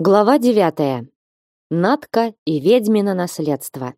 Глава девятая. Натка и ведьмино наследство.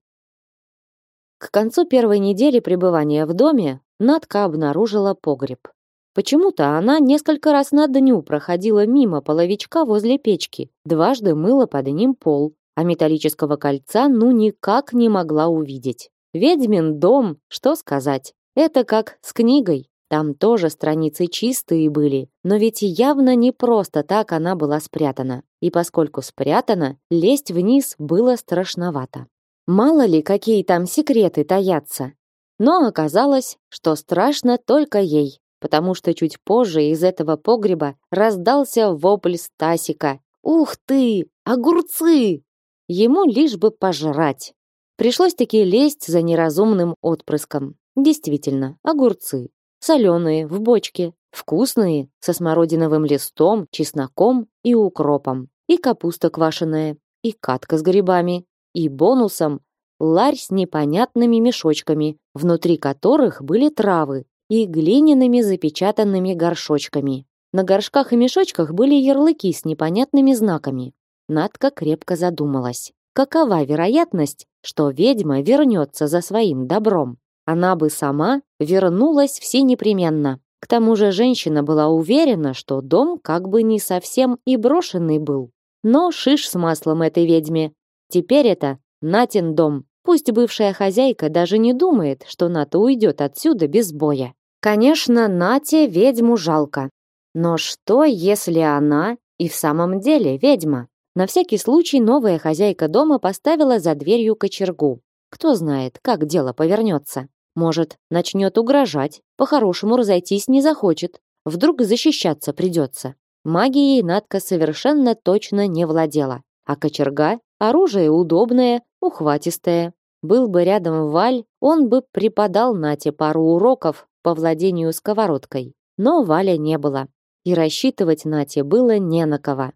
К концу первой недели пребывания в доме Натка обнаружила погреб. Почему-то она несколько раз на дню проходила мимо половичка возле печки, дважды мыла под ним пол, а металлического кольца ну никак не могла увидеть. Ведьмин дом, что сказать, это как с книгой. Там тоже страницы чистые были, но ведь явно не просто так она была спрятана. И поскольку спрятана, лезть вниз было страшновато. Мало ли, какие там секреты таятся. Но оказалось, что страшно только ей, потому что чуть позже из этого погреба раздался вопль Стасика. «Ух ты! Огурцы!» Ему лишь бы пожрать. Пришлось таки лезть за неразумным отпрыском. Действительно, огурцы соленые, в бочке, вкусные, со смородиновым листом, чесноком и укропом, и капуста квашеная, и катка с грибами, и бонусом ларь с непонятными мешочками, внутри которых были травы, и глиняными запечатанными горшочками. На горшках и мешочках были ярлыки с непонятными знаками. Надка крепко задумалась. Какова вероятность, что ведьма вернется за своим добром? Она бы сама вернулась все непременно. К тому же женщина была уверена, что дом как бы не совсем и брошенный был. Но шиш с маслом этой ведьме. Теперь это Натин дом. Пусть бывшая хозяйка даже не думает, что Ната уйдет отсюда без боя. Конечно, Нате ведьму жалко. Но что, если она и в самом деле ведьма? На всякий случай новая хозяйка дома поставила за дверью кочергу. Кто знает, как дело повернется. Может, начнет угрожать, по-хорошему разойтись не захочет. Вдруг защищаться придется. Магией Надка совершенно точно не владела. А кочерга — оружие удобное, ухватистое. Был бы рядом Валь, он бы преподал Нате пару уроков по владению сковородкой. Но Валя не было. И рассчитывать Нате было не на кого.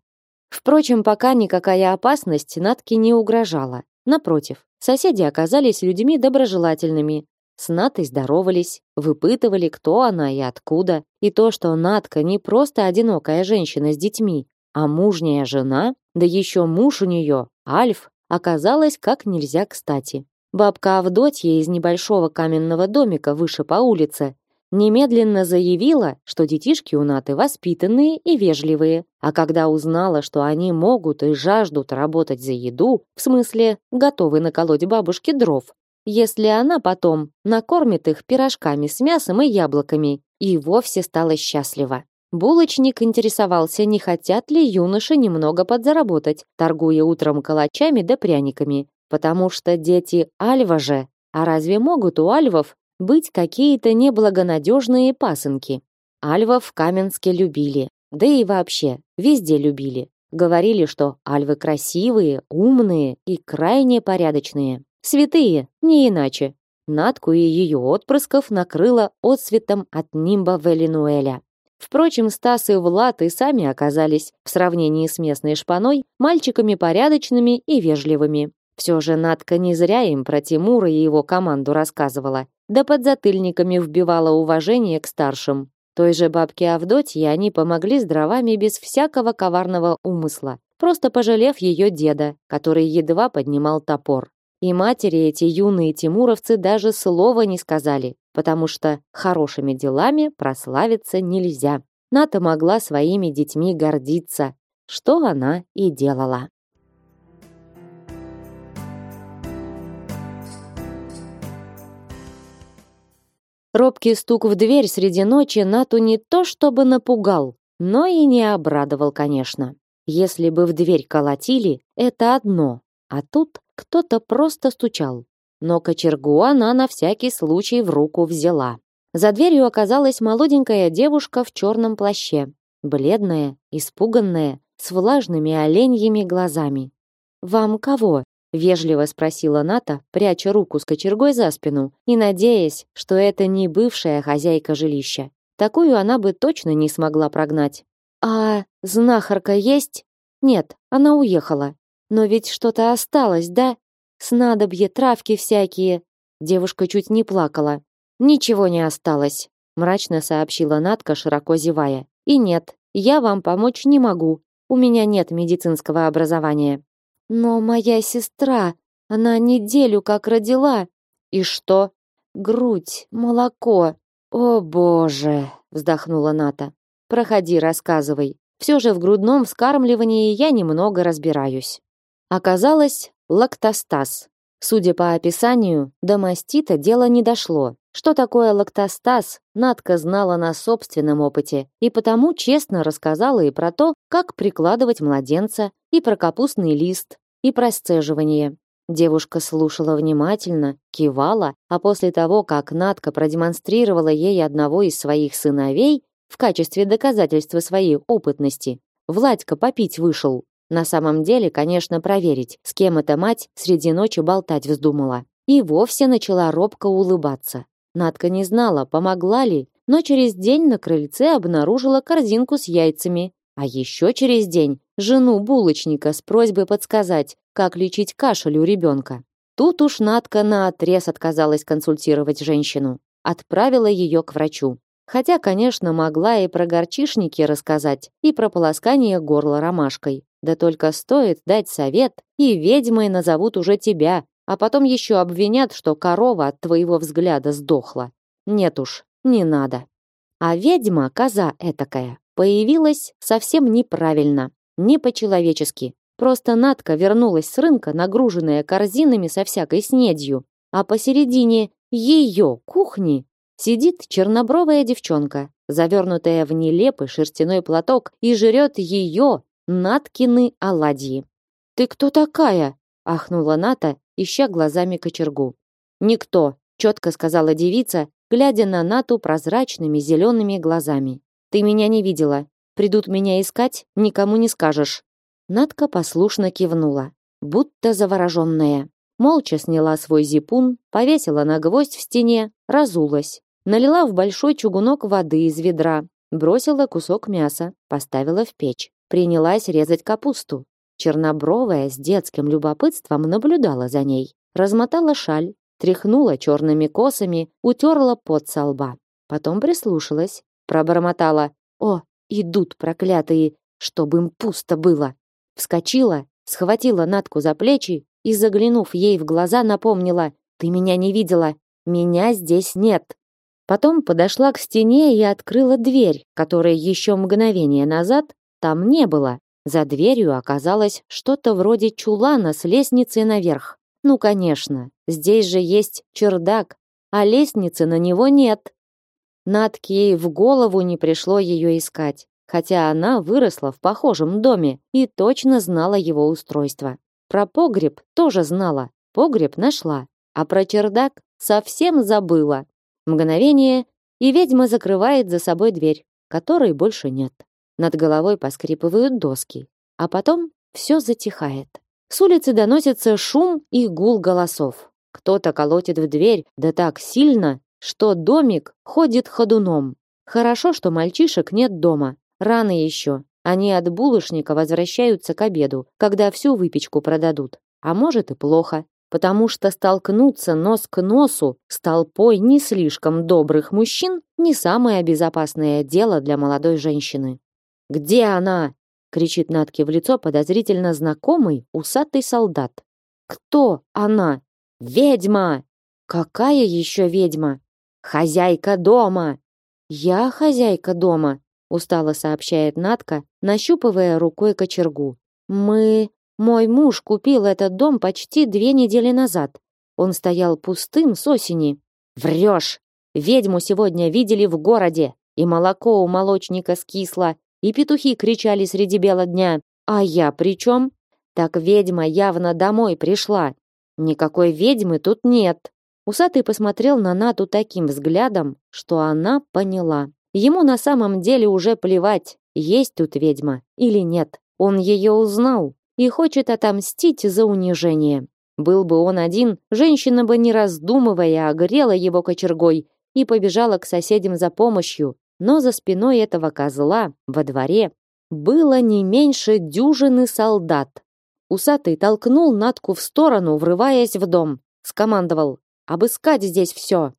Впрочем, пока никакая опасность Натке не угрожала. Напротив, соседи оказались людьми доброжелательными, с Натой здоровались, выпытывали, кто она и откуда. И то, что Натка не просто одинокая женщина с детьми, а мужняя жена, да еще муж у нее, Альф, оказалось как нельзя кстати. Бабка Авдотья из небольшого каменного домика выше по улице немедленно заявила, что детишки у Наты воспитанные и вежливые, а когда узнала, что они могут и жаждут работать за еду, в смысле готовы наколоть бабушке дров, если она потом накормит их пирожками с мясом и яблоками, и вовсе стала счастлива. Булочник интересовался, не хотят ли юноши немного подзаработать, торгуя утром калачами да пряниками, потому что дети Альва же, а разве могут у альвов быть какие-то неблагонадежные пасынки? Альвов в Каменске любили, да и вообще, везде любили. Говорили, что альвы красивые, умные и крайне порядочные. Святые, не иначе. Натку и ее отпрысков накрыло отсветом от нимба Велинуэля. Впрочем, Стас и Влад и сами оказались, в сравнении с местной шпаной, мальчиками порядочными и вежливыми. Все же Натка не зря им про Тимура и его команду рассказывала, да под затыльниками вбивала уважение к старшим. Той же бабке Авдотье они помогли с дровами без всякого коварного умысла, просто пожалев ее деда, который едва поднимал топор. И матери эти юные тимуровцы даже слова не сказали, потому что хорошими делами прославиться нельзя. Ната могла своими детьми гордиться, что она и делала. Робкий стук в дверь среди ночи Нату не то чтобы напугал, но и не обрадовал, конечно. Если бы в дверь колотили, это одно, а тут кто-то просто стучал. Но кочергу она на всякий случай в руку взяла. За дверью оказалась молоденькая девушка в черном плаще, бледная, испуганная, с влажными оленьими глазами. «Вам кого?» — вежливо спросила Ната, пряча руку с кочергой за спину и надеясь, что это не бывшая хозяйка жилища. Такую она бы точно не смогла прогнать. «А знахарка есть?» «Нет, она уехала. Но ведь что-то осталось, да? Снадобье, травки всякие. Девушка чуть не плакала. Ничего не осталось, мрачно сообщила Натка, широко зевая. И нет, я вам помочь не могу. У меня нет медицинского образования. Но моя сестра, она неделю как родила. И что? Грудь, молоко. О, боже, вздохнула Ната. Проходи, рассказывай. Все же в грудном вскармливании я немного разбираюсь. Оказалось, лактостаз. Судя по описанию, до мастита дело не дошло. Что такое лактостаз, Надка знала на собственном опыте и потому честно рассказала и про то, как прикладывать младенца, и про капустный лист, и про сцеживание. Девушка слушала внимательно, кивала, а после того, как Надка продемонстрировала ей одного из своих сыновей в качестве доказательства своей опытности, Владька попить вышел. На самом деле, конечно, проверить, с кем эта мать среди ночи болтать вздумала. И вовсе начала робко улыбаться. Надка не знала, помогла ли, но через день на крыльце обнаружила корзинку с яйцами, а еще через день жену булочника с просьбой подсказать, как лечить кашель у ребенка. Тут уж Надка наотрез отказалась консультировать женщину. Отправила ее к врачу. Хотя, конечно, могла и про горчишники рассказать, и про полоскание горла ромашкой. Да только стоит дать совет, и ведьмой назовут уже тебя, а потом еще обвинят, что корова от твоего взгляда сдохла. Нет уж, не надо. А ведьма, коза этакая, появилась совсем неправильно, не по-человечески. Просто Натка вернулась с рынка, нагруженная корзинами со всякой снедью, а посередине ее кухни сидит чернобровая девчонка, завернутая в нелепый шерстяной платок, и жрет ее, Наткины оладьи. «Ты кто такая?» — ахнула Ната, ища глазами кочергу. «Никто», — четко сказала девица, глядя на Нату прозрачными зелеными глазами. «Ты меня не видела. Придут меня искать, никому не скажешь». Натка послушно кивнула, будто завороженная. Молча сняла свой зипун, повесила на гвоздь в стене, разулась. Налила в большой чугунок воды из ведра, бросила кусок мяса, поставила в печь принялась резать капусту. Чернобровая с детским любопытством наблюдала за ней, размотала шаль, тряхнула черными косами, утерла пот со лба. Потом прислушалась, пробормотала «О, идут проклятые, чтобы им пусто было!» Вскочила, схватила Натку за плечи и, заглянув ей в глаза, напомнила «Ты меня не видела, меня здесь нет!» Потом подошла к стене и открыла дверь, которая еще мгновение назад там не было. За дверью оказалось что-то вроде чулана с лестницей наверх. Ну, конечно, здесь же есть чердак, а лестницы на него нет. Натке в голову не пришло ее искать, хотя она выросла в похожем доме и точно знала его устройство. Про погреб тоже знала, погреб нашла, а про чердак совсем забыла. Мгновение, и ведьма закрывает за собой дверь, которой больше нет. Над головой поскрипывают доски, а потом все затихает. С улицы доносится шум и гул голосов. Кто-то колотит в дверь, да так сильно, что домик ходит ходуном. Хорошо, что мальчишек нет дома. Рано еще. Они от булочника возвращаются к обеду, когда всю выпечку продадут. А может и плохо, потому что столкнуться нос к носу с толпой не слишком добрых мужчин не самое безопасное дело для молодой женщины. Где она? кричит Натке в лицо подозрительно знакомый усатый солдат. Кто она? Ведьма. Какая еще ведьма? Хозяйка дома. Я хозяйка дома, устало сообщает Натка, нащупывая рукой кочергу. Мы, мой муж купил этот дом почти две недели назад. Он стоял пустым с осени. Врешь. Ведьму сегодня видели в городе, и молоко у молочника скисло, и петухи кричали среди бела дня. А я при чем? Так ведьма явно домой пришла. Никакой ведьмы тут нет. Усатый посмотрел на Нату таким взглядом, что она поняла. Ему на самом деле уже плевать, есть тут ведьма или нет. Он ее узнал и хочет отомстить за унижение. Был бы он один, женщина бы не раздумывая огрела его кочергой и побежала к соседям за помощью, но за спиной этого козла во дворе было не меньше дюжины солдат. Усатый толкнул Натку в сторону, врываясь в дом. Скомандовал «Обыскать здесь все!»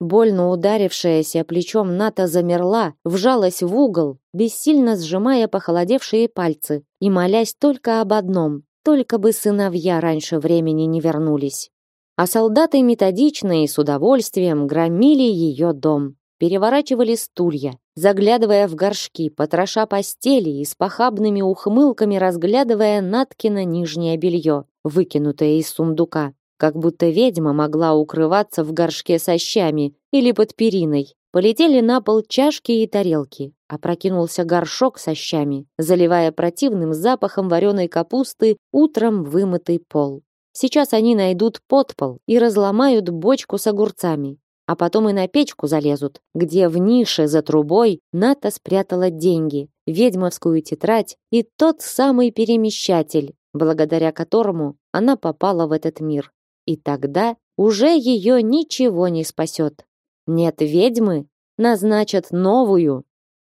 Больно ударившаяся плечом Ната замерла, вжалась в угол, бессильно сжимая похолодевшие пальцы и молясь только об одном: только бы сыновья раньше времени не вернулись. А солдаты методично и с удовольствием громили ее дом, переворачивали стулья, заглядывая в горшки, потроша постели и с похабными ухмылками разглядывая Наткино нижнее белье, выкинутое из сундука как будто ведьма могла укрываться в горшке со щами или под периной. Полетели на пол чашки и тарелки, опрокинулся горшок со щами, заливая противным запахом вареной капусты утром вымытый пол. Сейчас они найдут подпол и разломают бочку с огурцами, а потом и на печку залезут, где в нише за трубой Ната спрятала деньги, ведьмовскую тетрадь и тот самый перемещатель, благодаря которому она попала в этот мир. И тогда уже ее ничего не спасет. Нет ведьмы, назначат новую.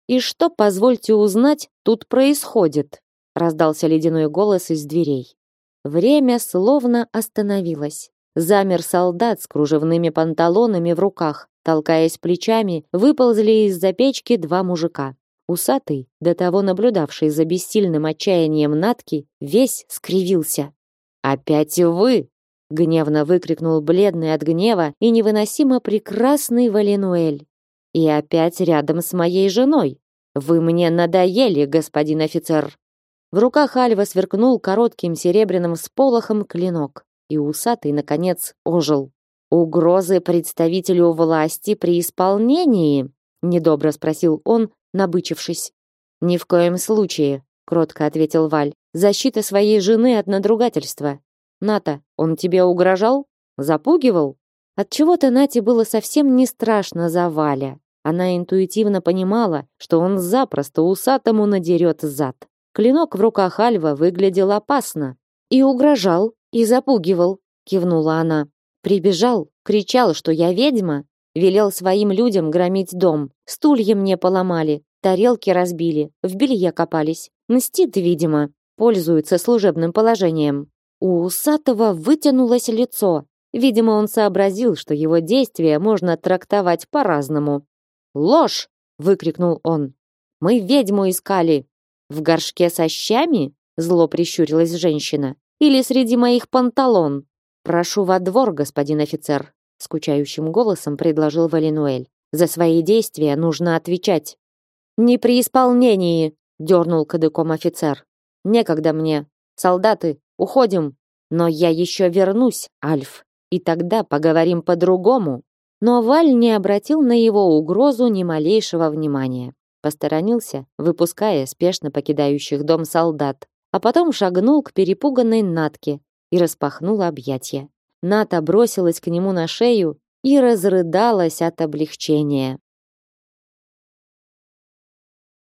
И что, позвольте узнать, тут происходит? Раздался ледяной голос из дверей. Время словно остановилось. Замер солдат с кружевными панталонами в руках. Толкаясь плечами, выползли из-за печки два мужика. Усатый, до того наблюдавший за бессильным отчаянием Натки, весь скривился. «Опять вы!» Гневно выкрикнул бледный от гнева и невыносимо прекрасный Валинуэль. И опять рядом с моей женой. Вы мне надоели, господин офицер. В руках Альва сверкнул коротким серебряным сполохом клинок, и усатый наконец ожил. Угрозы представителю власти при исполнении? недобро спросил он, набычившись. Ни в коем случае, кротко ответил Валь. Защита своей жены от надругательства. Ната, он тебе угрожал? Запугивал? От чего-то Нате было совсем не страшно за Валя. Она интуитивно понимала, что он запросто усатому надерет зад. Клинок в руках Альва выглядел опасно. И угрожал, и запугивал, кивнула она. Прибежал, кричал, что я ведьма, велел своим людям громить дом. Стулья мне поломали, тарелки разбили, в белье копались. Мстит, видимо, пользуется служебным положением. У усатого вытянулось лицо. Видимо, он сообразил, что его действия можно трактовать по-разному. «Ложь!» — выкрикнул он. «Мы ведьму искали!» «В горшке со щами?» — зло прищурилась женщина. «Или среди моих панталон?» «Прошу во двор, господин офицер», — скучающим голосом предложил Валинуэль. «За свои действия нужно отвечать». «Не при исполнении!» — дернул кадыком офицер. «Некогда мне. Солдаты, Уходим. Но я еще вернусь, Альф, и тогда поговорим по-другому. Но Валь не обратил на его угрозу ни малейшего внимания. Посторонился, выпуская спешно покидающих дом солдат, а потом шагнул к перепуганной Натке и распахнул объятия. Ната бросилась к нему на шею и разрыдалась от облегчения.